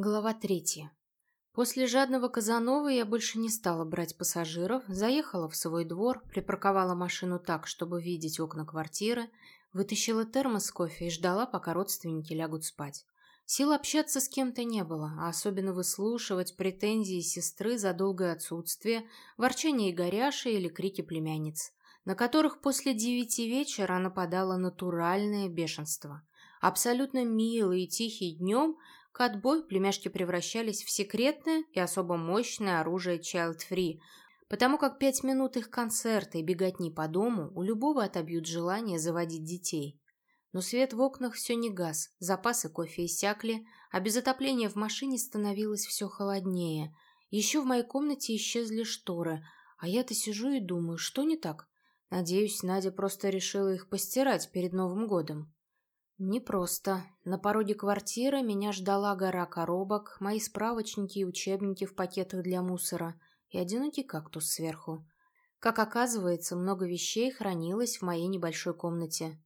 Глава третья. После жадного Казанова я больше не стала брать пассажиров, заехала в свой двор, припарковала машину так, чтобы видеть окна квартиры, вытащила термос с кофе и ждала, пока родственники лягут спать. Сил общаться с кем-то не было, а особенно выслушивать претензии сестры за долгое отсутствие, ворчание Игоряши или крики племянниц, на которых после девяти вечера нападало натуральное бешенство. Абсолютно милый и тихий днем – к отбою племяшки превращались в секретное и особо мощное оружие Child Free, потому как пять минут их концерта и беготни по дому у любого отобьют желание заводить детей. Но свет в окнах все не газ, запасы кофе иссякли, а без отопления в машине становилось все холоднее. Еще в моей комнате исчезли шторы, а я-то сижу и думаю, что не так? Надеюсь, Надя просто решила их постирать перед Новым годом. Непросто. На пороге квартиры меня ждала гора коробок, мои справочники и учебники в пакетах для мусора и одинокий кактус сверху. Как оказывается, много вещей хранилось в моей небольшой комнате.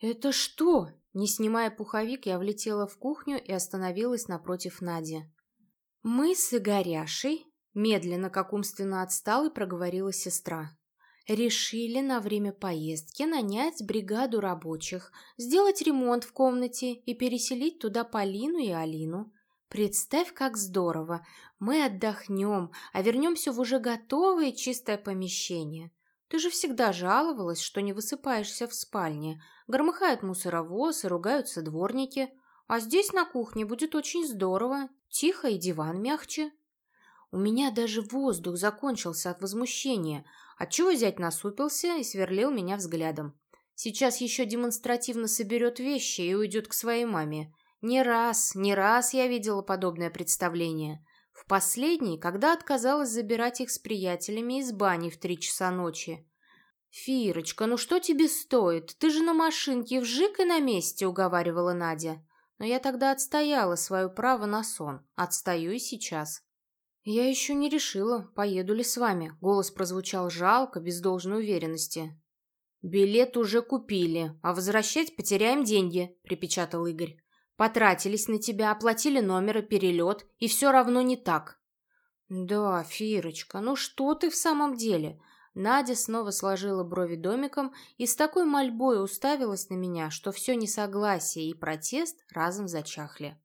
«Это что?» Не снимая пуховик, я влетела в кухню и остановилась напротив Нади. «Мы с Игоряшей», медленно, как умственно отстал, и проговорила сестра решили на время поездки нанять бригаду рабочих, сделать ремонт в комнате и переселить туда Полину и Алину. Представь, как здорово! Мы отдохнем, а вернемся в уже готовое чистое помещение. Ты же всегда жаловалась, что не высыпаешься в спальне. Громыхает мусоровоз и ругаются дворники. А здесь на кухне будет очень здорово. Тихо и диван мягче. У меня даже воздух закончился от возмущения – Отчего зять насупился и сверлил меня взглядом. Сейчас еще демонстративно соберет вещи и уйдет к своей маме. Не раз, не раз я видела подобное представление. В последний, когда отказалась забирать их с приятелями из бани в три часа ночи. «Фирочка, ну что тебе стоит? Ты же на машинке вжик и на месте», — уговаривала Надя. Но я тогда отстояла свое право на сон. Отстаю и сейчас. «Я еще не решила, поеду ли с вами», — голос прозвучал жалко, без должной уверенности. «Билет уже купили, а возвращать потеряем деньги», — припечатал Игорь. «Потратились на тебя, оплатили номер и перелет, и все равно не так». «Да, Фирочка, ну что ты в самом деле?» Надя снова сложила брови домиком и с такой мольбой уставилась на меня, что все несогласие и протест разом зачахли.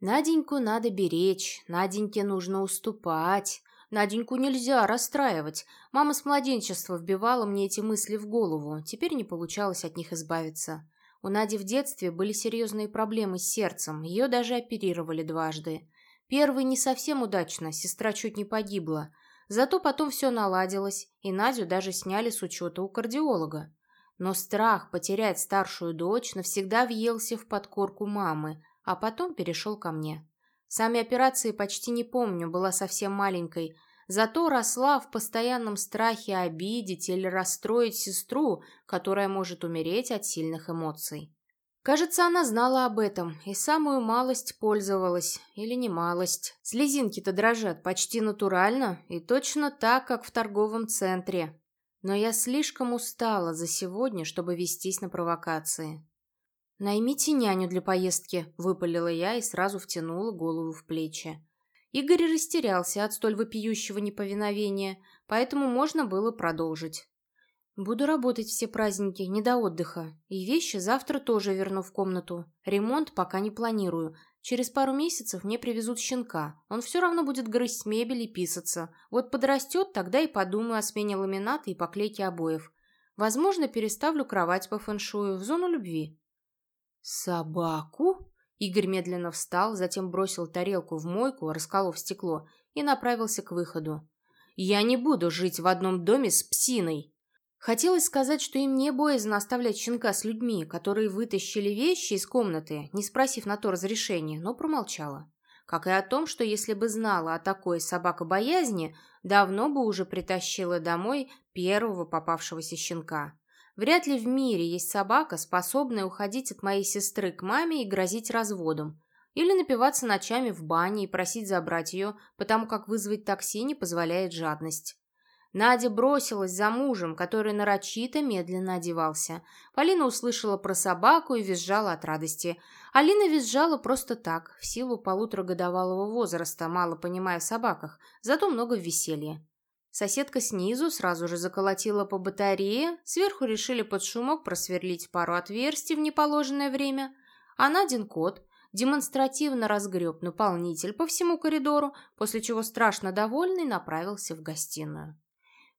Наденьку надо беречь, Наденьке нужно уступать. Наденьку нельзя расстраивать. Мама с младенчества вбивала мне эти мысли в голову. Теперь не получалось от них избавиться. У Нади в детстве были серьезные проблемы с сердцем. Ее даже оперировали дважды. Первый не совсем удачно, сестра чуть не погибла. Зато потом все наладилось, и Надю даже сняли с учета у кардиолога. Но страх потерять старшую дочь навсегда въелся в подкорку мамы, а потом перешел ко мне. Сами операции почти не помню, была совсем маленькой, зато росла в постоянном страхе обидеть или расстроить сестру, которая может умереть от сильных эмоций. Кажется, она знала об этом и самую малость пользовалась, или не малость. Слезинки-то дрожат почти натурально и точно так, как в торговом центре. Но я слишком устала за сегодня, чтобы вестись на провокации. «Наймите няню для поездки», — выпалила я и сразу втянула голову в плечи. Игорь растерялся от столь вопиющего неповиновения, поэтому можно было продолжить. «Буду работать все праздники, не до отдыха. И вещи завтра тоже верну в комнату. Ремонт пока не планирую. Через пару месяцев мне привезут щенка. Он все равно будет грызть мебель и писаться. Вот подрастет, тогда и подумаю о смене ламината и поклейке обоев. Возможно, переставлю кровать по фэншую в зону любви. «Собаку?» Игорь медленно встал, затем бросил тарелку в мойку, расколов стекло, и направился к выходу. «Я не буду жить в одном доме с псиной!» Хотелось сказать, что им не боязно оставлять щенка с людьми, которые вытащили вещи из комнаты, не спросив на то разрешения, но промолчала. Как и о том, что если бы знала о такой собакобоязни, давно бы уже притащила домой первого попавшегося щенка. Вряд ли в мире есть собака, способная уходить от моей сестры к маме и грозить разводом. Или напиваться ночами в бане и просить забрать ее, потому как вызвать такси не позволяет жадность. Надя бросилась за мужем, который нарочито медленно одевался. Полина услышала про собаку и визжала от радости. Алина визжала просто так, в силу полуторагодовалого возраста, мало понимая в собаках, зато много в веселье. Соседка снизу сразу же заколотила по батарее, сверху решили под шумок просверлить пару отверстий в неположенное время, а Надин кот демонстративно разгреб наполнитель по всему коридору, после чего страшно довольный направился в гостиную.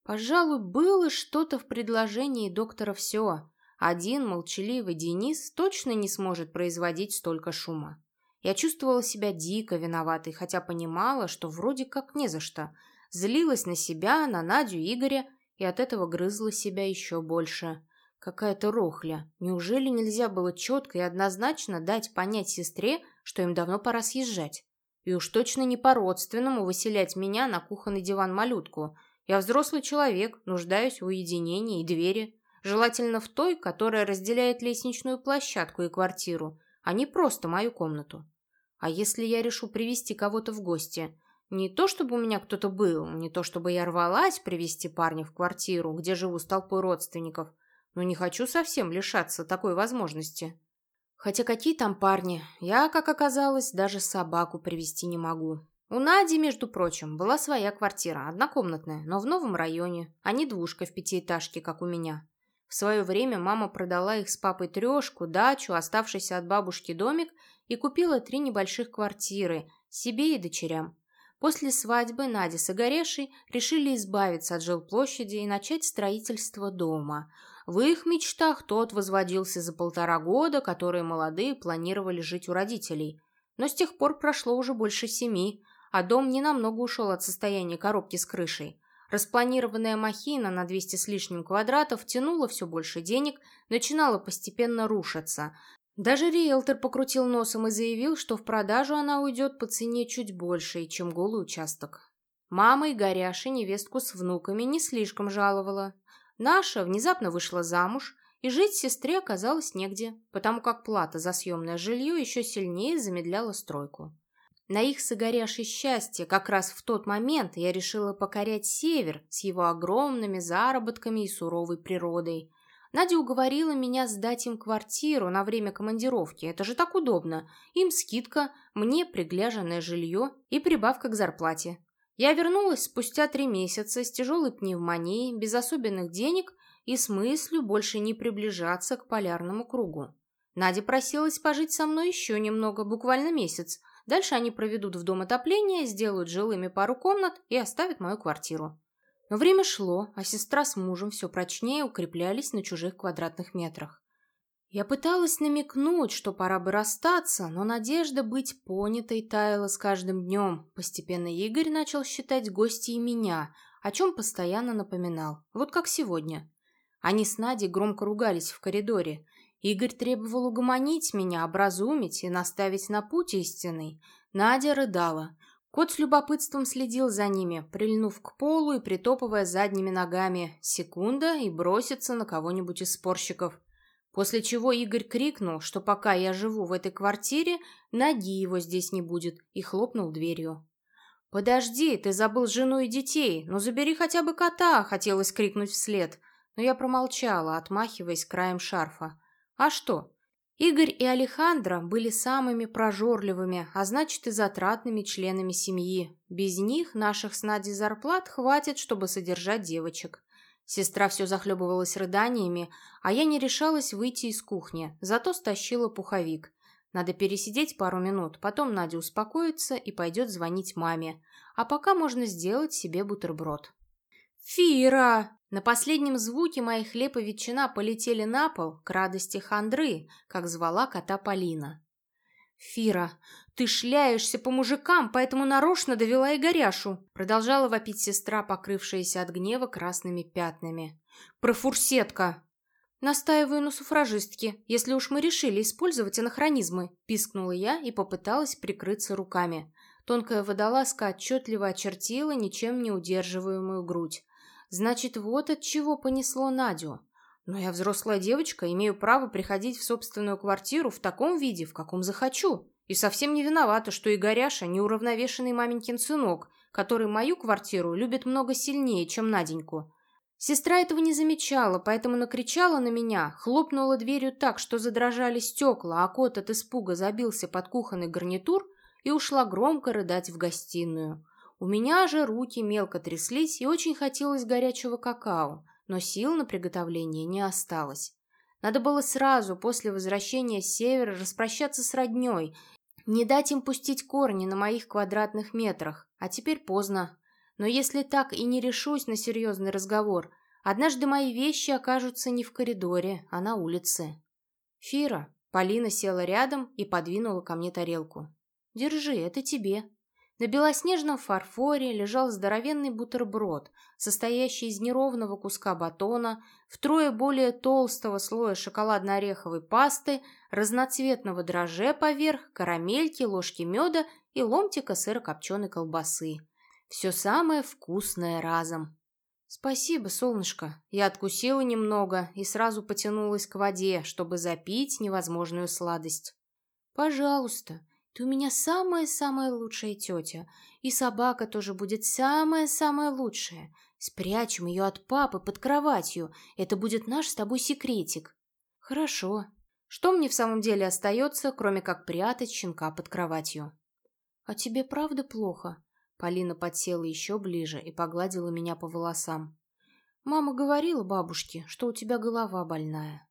Пожалуй, было что-то в предложении доктора все. Один молчаливый Денис точно не сможет производить столько шума. Я чувствовала себя дико виноватой, хотя понимала, что вроде как не за что. Злилась на себя, на Надю Игоря, и от этого грызла себя еще больше. Какая-то рохля. Неужели нельзя было четко и однозначно дать понять сестре, что им давно пора съезжать? И уж точно не по-родственному выселять меня на кухонный диван-малютку – я взрослый человек, нуждаюсь в уединении и двери, желательно в той, которая разделяет лестничную площадку и квартиру, а не просто мою комнату. А если я решу привести кого-то в гости? Не то, чтобы у меня кто-то был, не то, чтобы я рвалась привести парня в квартиру, где живу с толпой родственников, но не хочу совсем лишаться такой возможности. Хотя какие там парни, я, как оказалось, даже собаку привести не могу. У Нади, между прочим, была своя квартира, однокомнатная, но в новом районе, а не двушка в пятиэтажке, как у меня. В свое время мама продала их с папой трешку, дачу, оставшийся от бабушки домик и купила три небольших квартиры себе и дочерям. После свадьбы Надя с Игорешей решили избавиться от жилплощади и начать строительство дома. В их мечтах тот возводился за полтора года, которые молодые планировали жить у родителей. Но с тех пор прошло уже больше семи, а дом ненамного ушел от состояния коробки с крышей. Распланированная махина на 200 с лишним квадратов тянула все больше денег, начинала постепенно рушиться. Даже риэлтор покрутил носом и заявил, что в продажу она уйдет по цене чуть больше, чем голый участок. Мама и Горяша невестку с внуками не слишком жаловала. Наша внезапно вышла замуж, и жить сестре оказалось негде, потому как плата за съемное жилье еще сильнее замедляла стройку. На их согоревшее счастье как раз в тот момент я решила покорять север с его огромными заработками и суровой природой. Надя уговорила меня сдать им квартиру на время командировки. Это же так удобно. Им скидка, мне пригляженное жилье и прибавка к зарплате. Я вернулась спустя три месяца с тяжелой пневмонией, без особенных денег и с мыслью больше не приближаться к полярному кругу. Надя просилась пожить со мной еще немного, буквально месяц, Дальше они проведут в дом отопления, сделают жилыми пару комнат и оставят мою квартиру. Но время шло, а сестра с мужем все прочнее укреплялись на чужих квадратных метрах. Я пыталась намекнуть, что пора бы расстаться, но надежда быть понятой таяла с каждым днем. Постепенно Игорь начал считать гостей меня, о чем постоянно напоминал. Вот как сегодня. Они с Надей громко ругались в коридоре. Игорь требовал угомонить меня, образумить и наставить на путь истинный. Надя рыдала. Кот с любопытством следил за ними, прильнув к полу и притопывая задними ногами. Секунда и бросится на кого-нибудь из спорщиков. После чего Игорь крикнул, что пока я живу в этой квартире, ноги его здесь не будет, и хлопнул дверью. «Подожди, ты забыл жену и детей, ну забери хотя бы кота!» — хотелось крикнуть вслед. Но я промолчала, отмахиваясь краем шарфа. А что? Игорь и Алехандро были самыми прожорливыми, а значит и затратными членами семьи. Без них наших с Надей зарплат хватит, чтобы содержать девочек. Сестра все захлебывалась рыданиями, а я не решалась выйти из кухни, зато стащила пуховик. Надо пересидеть пару минут, потом Надя успокоится и пойдет звонить маме. А пока можно сделать себе бутерброд. «Фира!» На последнем звуке мои хлеб и ветчина полетели на пол к радости хандры, как звала кота Полина. «Фира, ты шляешься по мужикам, поэтому нарочно довела и горяшу!» Продолжала вопить сестра, покрывшаяся от гнева красными пятнами. «Профурсетка!» «Настаиваю на суфражистке, если уж мы решили использовать анахронизмы», пискнула я и попыталась прикрыться руками. Тонкая водолазка отчетливо очертила ничем не удерживаемую грудь. Значит, вот от чего понесло Надю. Но я взрослая девочка, имею право приходить в собственную квартиру в таком виде, в каком захочу. И совсем не виновата, что Игоряша – неуравновешенный маменькин сынок, который мою квартиру любит много сильнее, чем Наденьку. Сестра этого не замечала, поэтому накричала на меня, хлопнула дверью так, что задрожали стекла, а кот от испуга забился под кухонный гарнитур и ушла громко рыдать в гостиную. У меня же руки мелко тряслись и очень хотелось горячего какао, но сил на приготовление не осталось. Надо было сразу, после возвращения с севера, распрощаться с родней, не дать им пустить корни на моих квадратных метрах, а теперь поздно. Но если так и не решусь на серьезный разговор, однажды мои вещи окажутся не в коридоре, а на улице. «Фира», Полина села рядом и подвинула ко мне тарелку. «Держи, это тебе». На белоснежном фарфоре лежал здоровенный бутерброд, состоящий из неровного куска батона, втрое более толстого слоя шоколадно-ореховой пасты, разноцветного дрожжа поверх, карамельки, ложки меда и ломтика сырокопченой колбасы. Все самое вкусное разом. «Спасибо, солнышко». Я откусила немного и сразу потянулась к воде, чтобы запить невозможную сладость. «Пожалуйста, ты у меня самая-самая лучшая тетя, и собака тоже будет самая-самая лучшая. Спрячем ее от папы под кроватью, это будет наш с тобой секретик». «Хорошо. Что мне в самом деле остается, кроме как прятать щенка под кроватью?» «А тебе правда плохо?» Полина подсела еще ближе и погладила меня по волосам. «Мама говорила бабушке, что у тебя голова больная».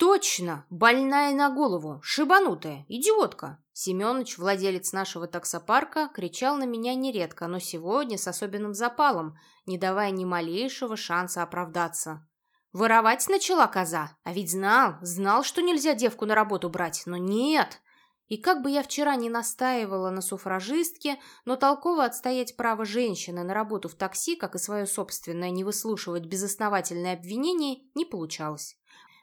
«Точно! Больная на голову! Шибанутая! Идиотка!» Семенович, владелец нашего таксопарка, кричал на меня нередко, но сегодня с особенным запалом, не давая ни малейшего шанса оправдаться. «Воровать начала коза, а ведь знал, знал, что нельзя девку на работу брать, но нет!» И как бы я вчера не настаивала на суфражистке, но толково отстоять право женщины на работу в такси, как и свое собственное не выслушивать безосновательные обвинения, не получалось.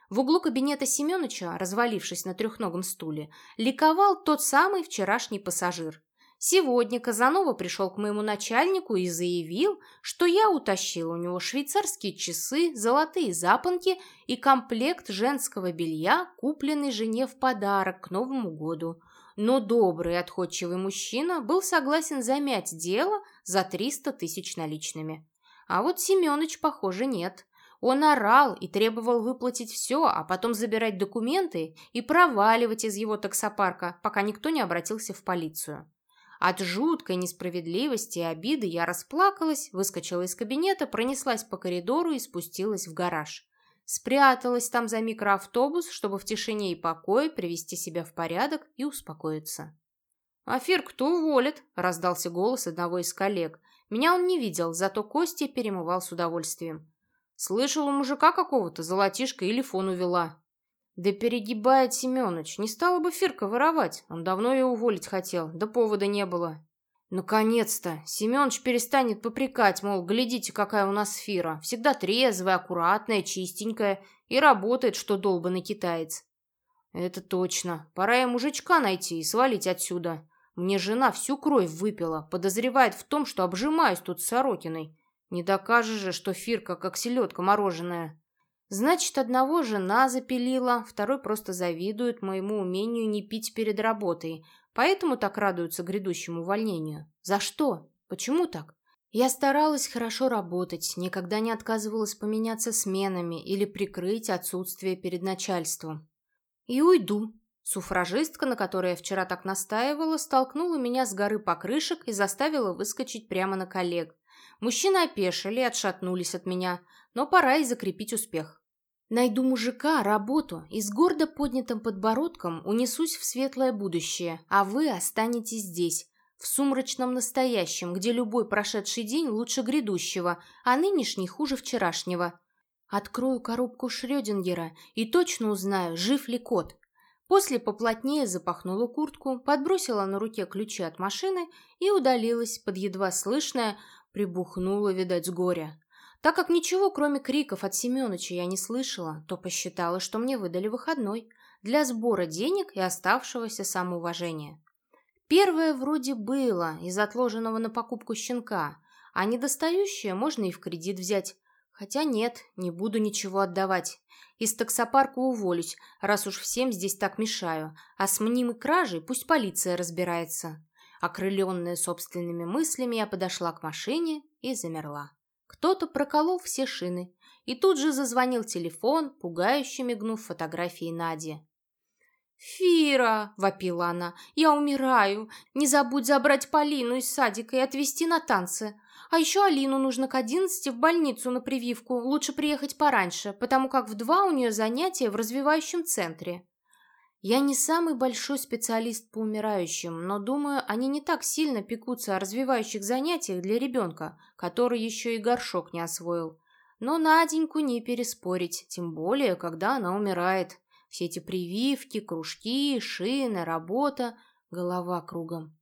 В углу кабинета Семеновича, развалившись на трехногом стуле, ликовал тот самый вчерашний пассажир. Сегодня Казанова пришел к моему начальнику и заявил, что я утащил у него швейцарские часы, золотые запонки и комплект женского белья, купленный жене в подарок к Новому году. Но добрый отходчивый мужчина был согласен замять дело за 300 тысяч наличными. А вот Семенович, похоже, нет. Он орал и требовал выплатить все, а потом забирать документы и проваливать из его таксопарка, пока никто не обратился в полицию. От жуткой несправедливости и обиды я расплакалась, выскочила из кабинета, пронеслась по коридору и спустилась в гараж. Спряталась там за микроавтобус, чтобы в тишине и покое привести себя в порядок и успокоиться. «Афир, кто уволит?» – раздался голос одного из коллег. Меня он не видел, зато Костя перемывал с удовольствием. «Слышал у мужика какого-то, золотишко или фон увела. Да перегибает Семёныч. Не стала бы Фирка воровать. Он давно ее уволить хотел, да повода не было. Наконец-то! Семёныч перестанет попрекать, мол, глядите, какая у нас Фира. Всегда трезвая, аккуратная, чистенькая и работает, что долбанный китаец. Это точно. Пора ей мужичка найти и свалить отсюда. Мне жена всю кровь выпила, подозревает в том, что обжимаюсь тут с Сорокиной. Не докажешь же, что Фирка как селедка мороженая. Значит, одного жена запилила, второй просто завидует моему умению не пить перед работой, поэтому так радуются грядущему увольнению. За что? Почему так? Я старалась хорошо работать, никогда не отказывалась поменяться сменами или прикрыть отсутствие перед начальством. И уйду. Суфражистка, на которой я вчера так настаивала, столкнула меня с горы покрышек и заставила выскочить прямо на коллег. Мужчины опешили и отшатнулись от меня, но пора и закрепить успех. Найду мужика, работу и с гордо поднятым подбородком унесусь в светлое будущее, а вы останетесь здесь, в сумрачном настоящем, где любой прошедший день лучше грядущего, а нынешний хуже вчерашнего. Открою коробку Шрёдингера и точно узнаю, жив ли кот. После поплотнее запахнула куртку, подбросила на руке ключи от машины и удалилась под едва слышное «прибухнула, видать, с горя». Так как ничего, кроме криков от Семёныча, я не слышала, то посчитала, что мне выдали выходной для сбора денег и оставшегося самоуважения. Первое вроде было из отложенного на покупку щенка, а недостающее можно и в кредит взять. Хотя нет, не буду ничего отдавать. Из таксопарка уволюсь, раз уж всем здесь так мешаю, а с мнимой кражей пусть полиция разбирается. Окрыленная собственными мыслями, я подошла к машине и замерла. Кто-то проколол все шины, и тут же зазвонил телефон, пугающе мигнув фотографии Нади. «Фира!» – вопила она. «Я умираю! Не забудь забрать Полину из садика и отвезти на танцы. А еще Алину нужно к одиннадцати в больницу на прививку. Лучше приехать пораньше, потому как в два у нее занятия в развивающем центре». Я не самый большой специалист по умирающим, но думаю, они не так сильно пекутся о развивающих занятиях для ребенка, который еще и горшок не освоил. Но Наденьку не переспорить, тем более, когда она умирает. Все эти прививки, кружки, шины, работа, голова кругом.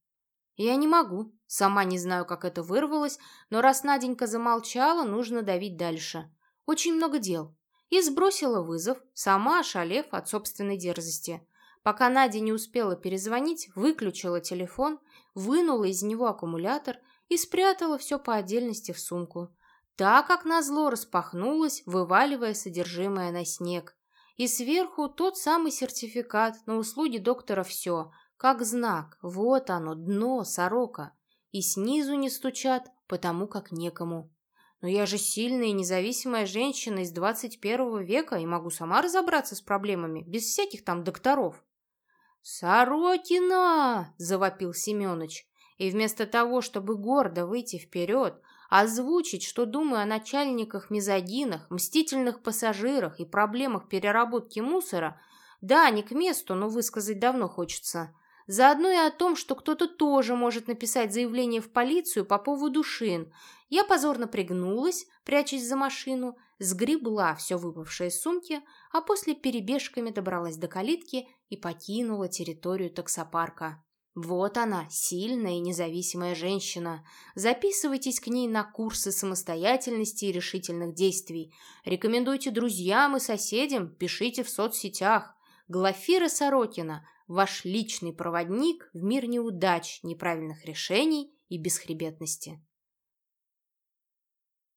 Я не могу, сама не знаю, как это вырвалось, но раз Наденька замолчала, нужно давить дальше. Очень много дел. И сбросила вызов, сама ошалев от собственной дерзости. Пока Надя не успела перезвонить, выключила телефон, вынула из него аккумулятор и спрятала все по отдельности в сумку. Так как назло распахнулась, вываливая содержимое на снег. И сверху тот самый сертификат на услуги доктора «Все», как знак. Вот оно, дно, сорока. И снизу не стучат, потому как некому. Но я же сильная и независимая женщина из 21 века и могу сама разобраться с проблемами, без всяких там докторов. «Сорокина!» – завопил Семёныч. И вместо того, чтобы гордо выйти вперед, озвучить, что думаю о начальниках-мезогинах, мстительных пассажирах и проблемах переработки мусора, да, не к месту, но высказать давно хочется. Заодно и о том, что кто-то тоже может написать заявление в полицию по поводу шин. Я позорно пригнулась, прячась за машину, сгребла все выпавшее из сумки, а после перебежками добралась до калитки и покинула территорию таксопарка. Вот она, сильная и независимая женщина. Записывайтесь к ней на курсы самостоятельности и решительных действий. Рекомендуйте друзьям и соседям, пишите в соцсетях. Глафира Сорокина – ваш личный проводник в мир неудач, неправильных решений и бесхребетности.